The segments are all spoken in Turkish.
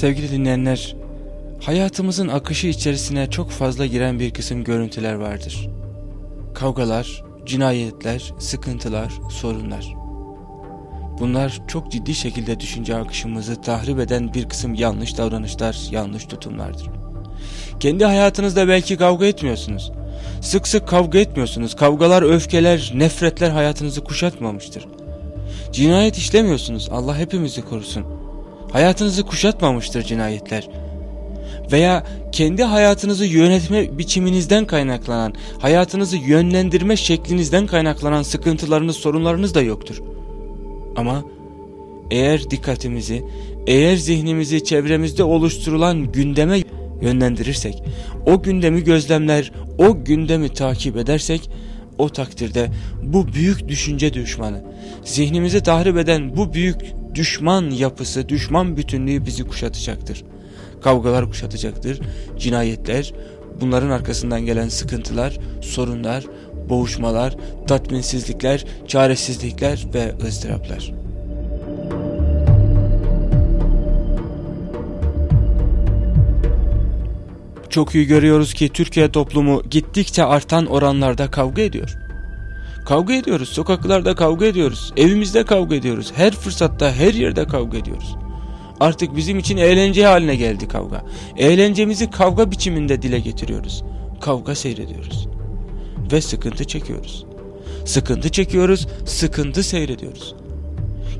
Sevgili dinleyenler, hayatımızın akışı içerisine çok fazla giren bir kısım görüntüler vardır. Kavgalar, cinayetler, sıkıntılar, sorunlar. Bunlar çok ciddi şekilde düşünce akışımızı tahrip eden bir kısım yanlış davranışlar, yanlış tutumlardır. Kendi hayatınızda belki kavga etmiyorsunuz. Sık sık kavga etmiyorsunuz. Kavgalar, öfkeler, nefretler hayatınızı kuşatmamıştır. Cinayet işlemiyorsunuz. Allah hepimizi korusun. Hayatınızı kuşatmamıştır cinayetler. Veya kendi hayatınızı yönetme biçiminizden kaynaklanan, hayatınızı yönlendirme şeklinizden kaynaklanan sıkıntılarınız, sorunlarınız da yoktur. Ama eğer dikkatimizi, eğer zihnimizi çevremizde oluşturulan gündeme yönlendirirsek, o gündemi gözlemler, o gündemi takip edersek, o takdirde bu büyük düşünce düşmanı, zihnimizi tahrip eden bu büyük düşman yapısı, düşman bütünlüğü bizi kuşatacaktır. Kavgalar kuşatacaktır, cinayetler, bunların arkasından gelen sıkıntılar, sorunlar, boğuşmalar, tatminsizlikler, çaresizlikler ve ızdıraplar. Çok iyi görüyoruz ki Türkiye toplumu gittikçe artan oranlarda kavga ediyor. Kavga ediyoruz, sokaklarda kavga ediyoruz, evimizde kavga ediyoruz, her fırsatta her yerde kavga ediyoruz. Artık bizim için eğlence haline geldi kavga. Eğlencemizi kavga biçiminde dile getiriyoruz. Kavga seyrediyoruz ve sıkıntı çekiyoruz. Sıkıntı çekiyoruz, sıkıntı seyrediyoruz.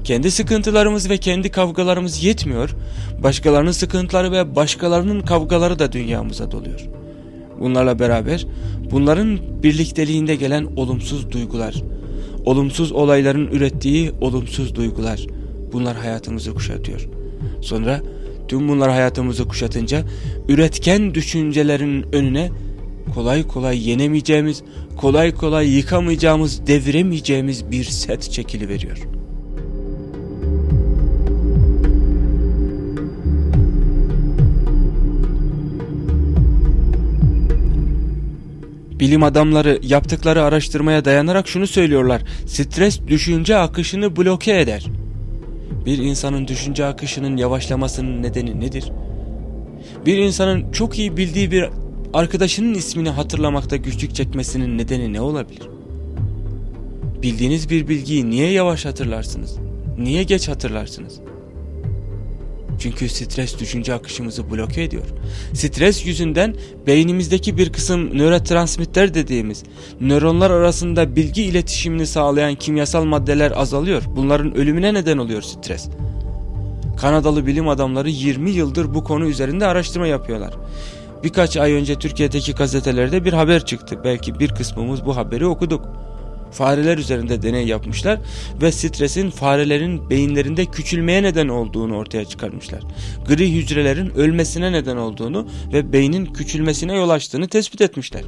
Kendi sıkıntılarımız ve kendi kavgalarımız yetmiyor, başkalarının sıkıntıları ve başkalarının kavgaları da dünyamıza doluyor. Bunlarla beraber bunların birlikteliğinde gelen olumsuz duygular, olumsuz olayların ürettiği olumsuz duygular bunlar hayatımızı kuşatıyor. Sonra tüm bunlar hayatımızı kuşatınca üretken düşüncelerin önüne kolay kolay yenemeyeceğimiz, kolay kolay yıkamayacağımız, deviremeyeceğimiz bir set çekili veriyor. Bilim adamları yaptıkları araştırmaya dayanarak şunu söylüyorlar. Stres düşünce akışını bloke eder. Bir insanın düşünce akışının yavaşlamasının nedeni nedir? Bir insanın çok iyi bildiği bir arkadaşının ismini hatırlamakta güçlük çekmesinin nedeni ne olabilir? Bildiğiniz bir bilgiyi niye yavaş hatırlarsınız? Niye geç hatırlarsınız? Çünkü stres düşünce akışımızı bloke ediyor. Stres yüzünden beynimizdeki bir kısım nörotransmitter dediğimiz nöronlar arasında bilgi iletişimini sağlayan kimyasal maddeler azalıyor. Bunların ölümüne neden oluyor stres. Kanadalı bilim adamları 20 yıldır bu konu üzerinde araştırma yapıyorlar. Birkaç ay önce Türkiye'deki gazetelerde bir haber çıktı. Belki bir kısmımız bu haberi okuduk. Fareler üzerinde deney yapmışlar ve stresin farelerin beyinlerinde küçülmeye neden olduğunu ortaya çıkarmışlar. Gri hücrelerin ölmesine neden olduğunu ve beynin küçülmesine yol açtığını tespit etmişler.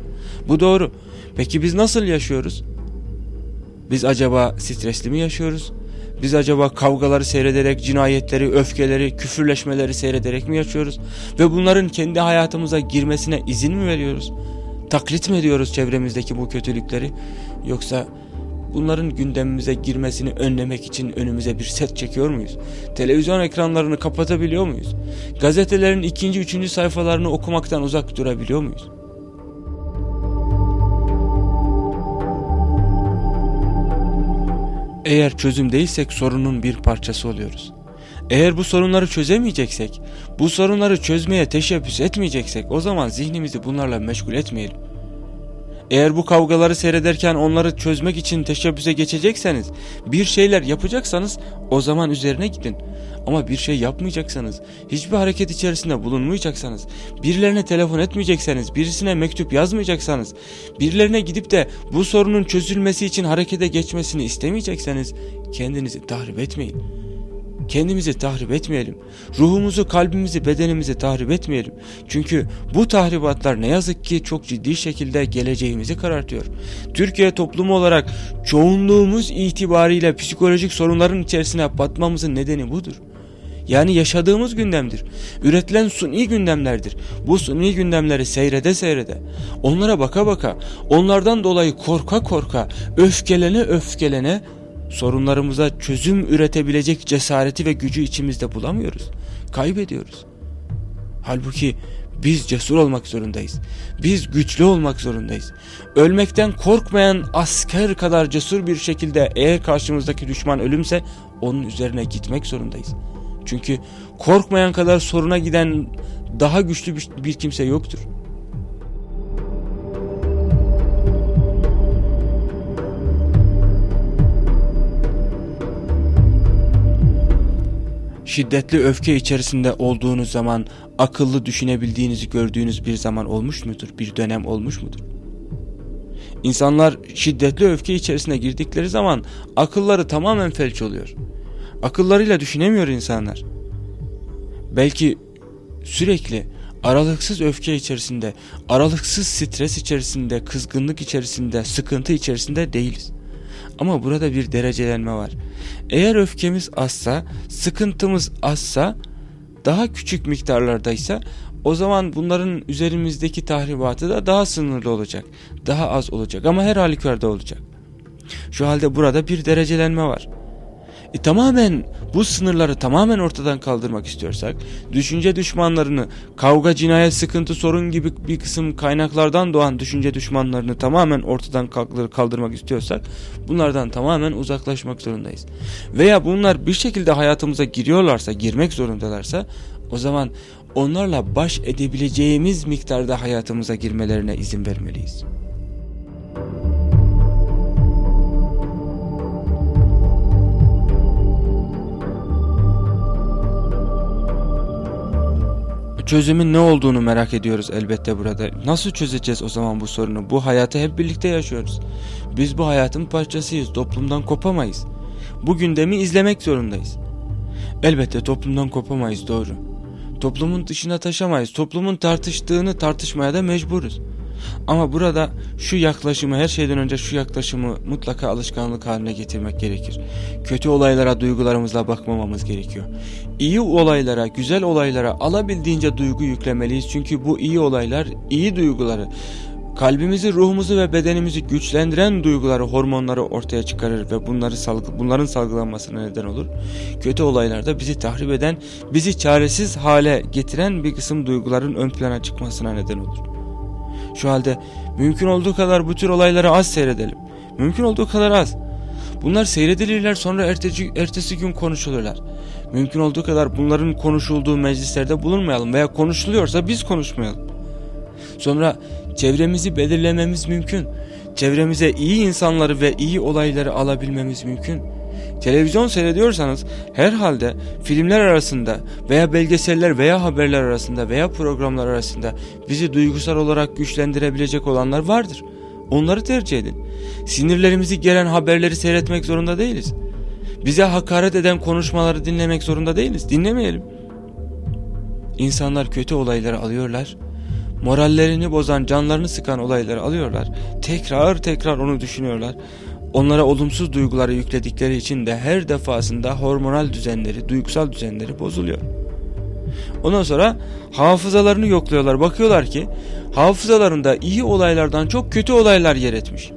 Bu doğru. Peki biz nasıl yaşıyoruz? Biz acaba stresli mi yaşıyoruz? Biz acaba kavgaları seyrederek, cinayetleri, öfkeleri, küfürleşmeleri seyrederek mi yaşıyoruz? Ve bunların kendi hayatımıza girmesine izin mi veriyoruz? Taklit mi ediyoruz çevremizdeki bu kötülükleri? Yoksa bunların gündemimize girmesini önlemek için önümüze bir set çekiyor muyuz? Televizyon ekranlarını kapatabiliyor muyuz? Gazetelerin ikinci, üçüncü sayfalarını okumaktan uzak durabiliyor muyuz? Eğer çözüm değilsek sorunun bir parçası oluyoruz. Eğer bu sorunları çözemeyeceksek, bu sorunları çözmeye teşebbüs etmeyeceksek o zaman zihnimizi bunlarla meşgul etmeyelim. Eğer bu kavgaları seyrederken onları çözmek için teşebbüse geçecekseniz, bir şeyler yapacaksanız o zaman üzerine gidin. Ama bir şey yapmayacaksanız, hiçbir hareket içerisinde bulunmayacaksanız, birilerine telefon etmeyecekseniz, birisine mektup yazmayacaksanız, birilerine gidip de bu sorunun çözülmesi için harekete geçmesini istemeyecekseniz kendinizi tahrip etmeyin. Kendimizi tahrip etmeyelim. Ruhumuzu, kalbimizi, bedenimizi tahrip etmeyelim. Çünkü bu tahribatlar ne yazık ki çok ciddi şekilde geleceğimizi karartıyor. Türkiye toplumu olarak çoğunluğumuz itibariyle psikolojik sorunların içerisine batmamızın nedeni budur. Yani yaşadığımız gündemdir. Üretilen suni gündemlerdir. Bu suni gündemleri seyrede seyrede, onlara baka baka, onlardan dolayı korka korka, öfkelene öfkelene sorunlarımıza çözüm üretebilecek cesareti ve gücü içimizde bulamıyoruz. Kaybediyoruz. Halbuki biz cesur olmak zorundayız. Biz güçlü olmak zorundayız. Ölmekten korkmayan asker kadar cesur bir şekilde eğer karşımızdaki düşman ölümse onun üzerine gitmek zorundayız. Çünkü korkmayan kadar soruna giden daha güçlü bir, bir kimse yoktur. Şiddetli öfke içerisinde olduğunuz zaman akıllı düşünebildiğinizi gördüğünüz bir zaman olmuş mudur? Bir dönem olmuş mudur? İnsanlar şiddetli öfke içerisine girdikleri zaman akılları tamamen felç oluyor. Akıllarıyla düşünemiyor insanlar. Belki sürekli aralıksız öfke içerisinde, aralıksız stres içerisinde, kızgınlık içerisinde, sıkıntı içerisinde değiliz. Ama burada bir derecelenme var. Eğer öfkemiz azsa, sıkıntımız azsa, daha küçük miktarlardaysa o zaman bunların üzerimizdeki tahribatı da daha sınırlı olacak. Daha az olacak ama her halükarda olacak. Şu halde burada bir derecelenme var. E, tamamen bu sınırları tamamen ortadan kaldırmak istiyorsak, düşünce düşmanlarını, kavga, cinayet, sıkıntı, sorun gibi bir kısım kaynaklardan doğan düşünce düşmanlarını tamamen ortadan kaldırmak istiyorsak, bunlardan tamamen uzaklaşmak zorundayız. Veya bunlar bir şekilde hayatımıza giriyorlarsa, girmek zorundalarsa, o zaman onlarla baş edebileceğimiz miktarda hayatımıza girmelerine izin vermeliyiz. Çözümün ne olduğunu merak ediyoruz elbette burada. Nasıl çözeceğiz o zaman bu sorunu? Bu hayatı hep birlikte yaşıyoruz. Biz bu hayatın parçasıyız. Toplumdan kopamayız. Bu gündemi izlemek zorundayız. Elbette toplumdan kopamayız doğru. Toplumun dışına taşamayız. Toplumun tartıştığını tartışmaya da mecburuz. Ama burada şu yaklaşımı her şeyden önce şu yaklaşımı mutlaka alışkanlık haline getirmek gerekir. Kötü olaylara duygularımızla bakmamamız gerekiyor. İyi olaylara, güzel olaylara alabildiğince duygu yüklemeliyiz. Çünkü bu iyi olaylar, iyi duyguları, kalbimizi, ruhumuzu ve bedenimizi güçlendiren duyguları, hormonları ortaya çıkarır ve bunları salgı, bunların salgılanmasına neden olur. Kötü olaylarda bizi tahrip eden, bizi çaresiz hale getiren bir kısım duyguların ön plana çıkmasına neden olur. Şu halde mümkün olduğu kadar bu tür olayları az seyredelim. Mümkün olduğu kadar az. Bunlar seyredilirler sonra ertesi, ertesi gün konuşulurlar. Mümkün olduğu kadar bunların konuşulduğu meclislerde bulunmayalım veya konuşuluyorsa biz konuşmayalım. Sonra çevremizi belirlememiz mümkün. Çevremize iyi insanları ve iyi olayları alabilmemiz mümkün. Televizyon seyrediyorsanız herhalde filmler arasında veya belgeseller veya haberler arasında veya programlar arasında bizi duygusal olarak güçlendirebilecek olanlar vardır. Onları tercih edin. Sinirlerimizi gelen haberleri seyretmek zorunda değiliz. Bize hakaret eden konuşmaları dinlemek zorunda değiliz. Dinlemeyelim. İnsanlar kötü olayları alıyorlar. Morallerini bozan, canlarını sıkan olayları alıyorlar. Tekrar tekrar onu düşünüyorlar. Onlara olumsuz duyguları yükledikleri için de her defasında hormonal düzenleri, duygusal düzenleri bozuluyor. Ondan sonra hafızalarını yokluyorlar. Bakıyorlar ki hafızalarında iyi olaylardan çok kötü olaylar yer etmiş.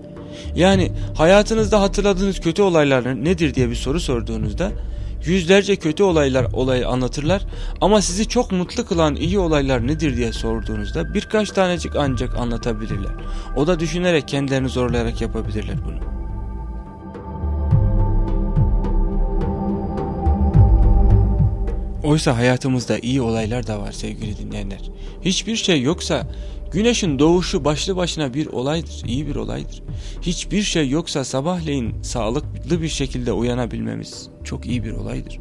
Yani hayatınızda hatırladığınız kötü olaylar nedir diye bir soru sorduğunuzda yüzlerce kötü olaylar olayı anlatırlar ama sizi çok mutlu kılan iyi olaylar nedir diye sorduğunuzda birkaç tanecik ancak anlatabilirler. O da düşünerek kendilerini zorlayarak yapabilirler bunu. Oysa hayatımızda iyi olaylar da var sevgili dinleyenler. Hiçbir şey yoksa güneşin doğuşu başlı başına bir olaydır, iyi bir olaydır. Hiçbir şey yoksa sabahleyin sağlıklı bir şekilde uyanabilmemiz çok iyi bir olaydır.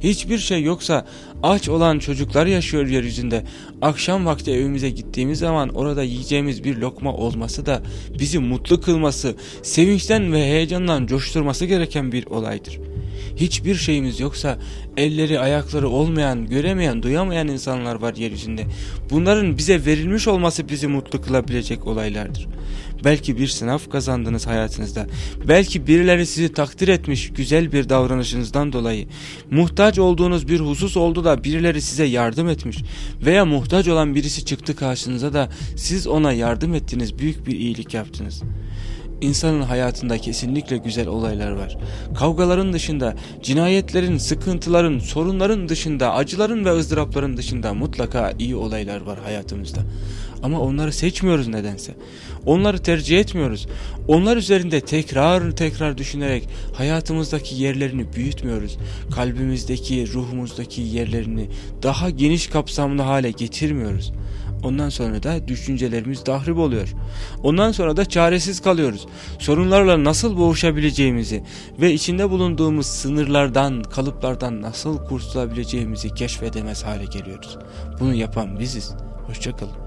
Hiçbir şey yoksa aç olan çocuklar yaşıyor yeryüzünde. Akşam vakti evimize gittiğimiz zaman orada yiyeceğimiz bir lokma olması da bizi mutlu kılması, sevinçten ve heyecandan coşturması gereken bir olaydır hiçbir şeyimiz yoksa elleri ayakları olmayan, göremeyen, duyamayan insanlar var yeryüzünde. Bunların bize verilmiş olması bizi mutlu kılabilecek olaylardır. Belki bir sınav kazandınız hayatınızda. Belki birileri sizi takdir etmiş güzel bir davranışınızdan dolayı. Muhtaç olduğunuz bir husus oldu da birileri size yardım etmiş. Veya muhtaç olan birisi çıktı karşınıza da siz ona yardım ettiniz, büyük bir iyilik yaptınız. İnsanın hayatında kesinlikle güzel olaylar var. Kavgaların dışında, cinayetlerin, sıkıntıların, sorunların dışında, acıların ve ızdırapların dışında mutlaka iyi olaylar var hayatımızda. Ama onları seçmiyoruz nedense. Onları tercih etmiyoruz. Onlar üzerinde tekrar tekrar düşünerek hayatımızdaki yerlerini büyütmüyoruz. Kalbimizdeki, ruhumuzdaki yerlerini daha geniş kapsamlı hale getirmiyoruz. Ondan sonra da düşüncelerimiz tahrip oluyor. Ondan sonra da çaresiz kalıyoruz. Sorunlarla nasıl boğuşabileceğimizi ve içinde bulunduğumuz sınırlardan, kalıplardan nasıl kurtulabileceğimizi keşfedemez hale geliyoruz. Bunu yapan biziz. Hoşçakalın.